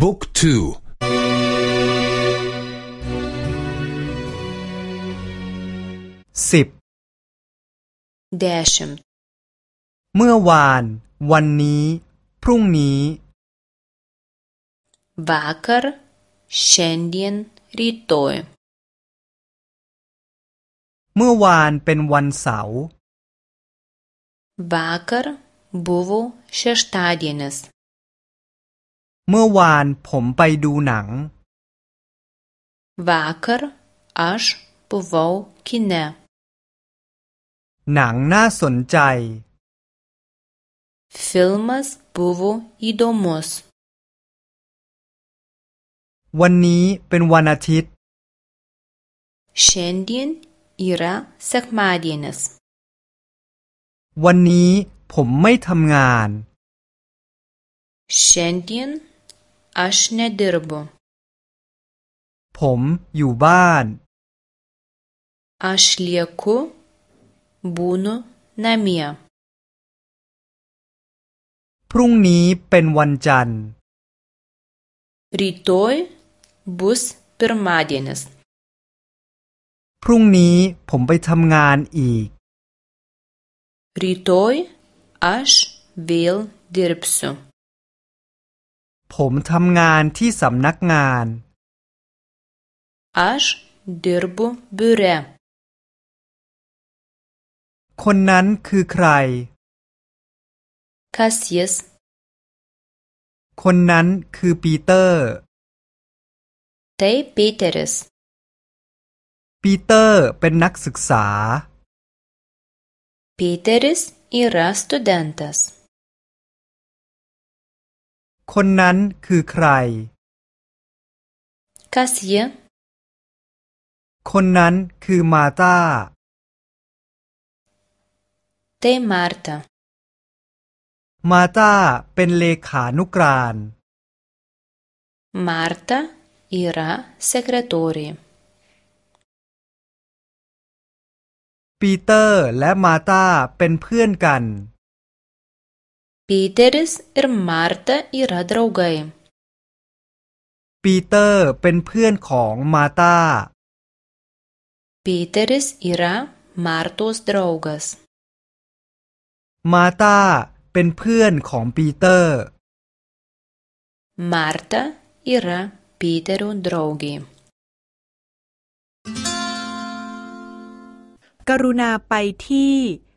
บุ๊กทูสิบเดชิมเมื่อวาน วันนี้ พรุ่งนี้ vakar šiandien rytoj เมื่อวานเป็นวันเสาร์ vakar buvo šeštadienis เมื่อวานผมไปดูหนัง vakar aš buvau kine หนังน่าสนใจ filmas buvo įdomus วันนี้เป็นวันอาทิตย์ šiandien yra sekmadienis วันนี้ผมไม่ทำงาน šiandien aš nedirbu ผมอยู่บ้าน aš lieku būnu namie พรุ่งนี้เป็นวันจันทร์ rytoj bus pirmadienis พรุ่งนี้ผมไปทำงานอีก rytoj aš vėl dirbsiu ผมทำงานที่สำนักงาน aš dirbu biure คนนั้นคือใคร kas jis คนนั้นคือปีเตอร์ tai peteris ปีเตอร์เป็นนักศึกษา peteris yra studentas คนนั้นคือใคร kas ji คนนั้นคือมาตา tai marta มาตาเป็นเลขานุกราน marta yra sekretorė ปีเตอร์และมาตาเป็นเพื่อนกัน peteris ir marta yra draugai ปีเตอร์เป็นเพื่อนของมาตา peteris yra martos draugas มาตาเป็นเพื่อนของปีเตอร์ marta yra peterio draugė กรุณาไปที่